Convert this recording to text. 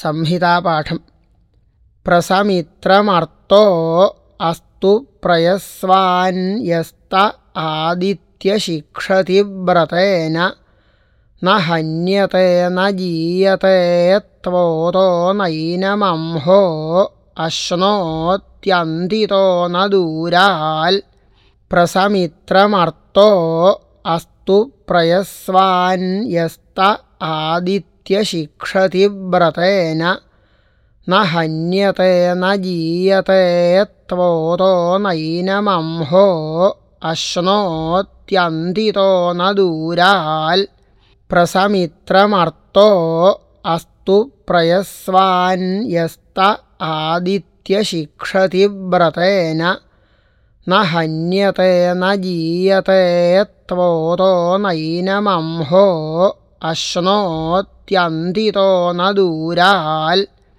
സംഹിതാപാഠം. പ്രസമിത്രമർത്തോ അസ്തു പ്രയസ്വാന്യസ്ത ആദിത്യശിക്ഷതി വ്രതേന. ന ഹന്യത്തെ ന ജീയത്തെ ത്വോതോ നൈനമംഹോ അശ്നോത്യന്തിതോ ന ദൂരാൽ. പ്രസമിത്രമർത്തോ അസ്തു പ്രയസ്വാന്യസ്ത ആദിത്യശിക്ഷതി വ്രതേന ന ത്വോതോ നൈനമംഹോ അശ്നോത്യന്തിതോ ന ദൂരാൽ പ്രസമിത്രമർത്തോ അസ്തു പ്രയസ്വാന്യസ്ത ആദിത്യശിക്ഷതി വ്രതേന ന ഹന്യത്തെ ത്വോതോ നൈനമംഹോ അശ്നോത്യന്തിതോ ന ദൂരാൽ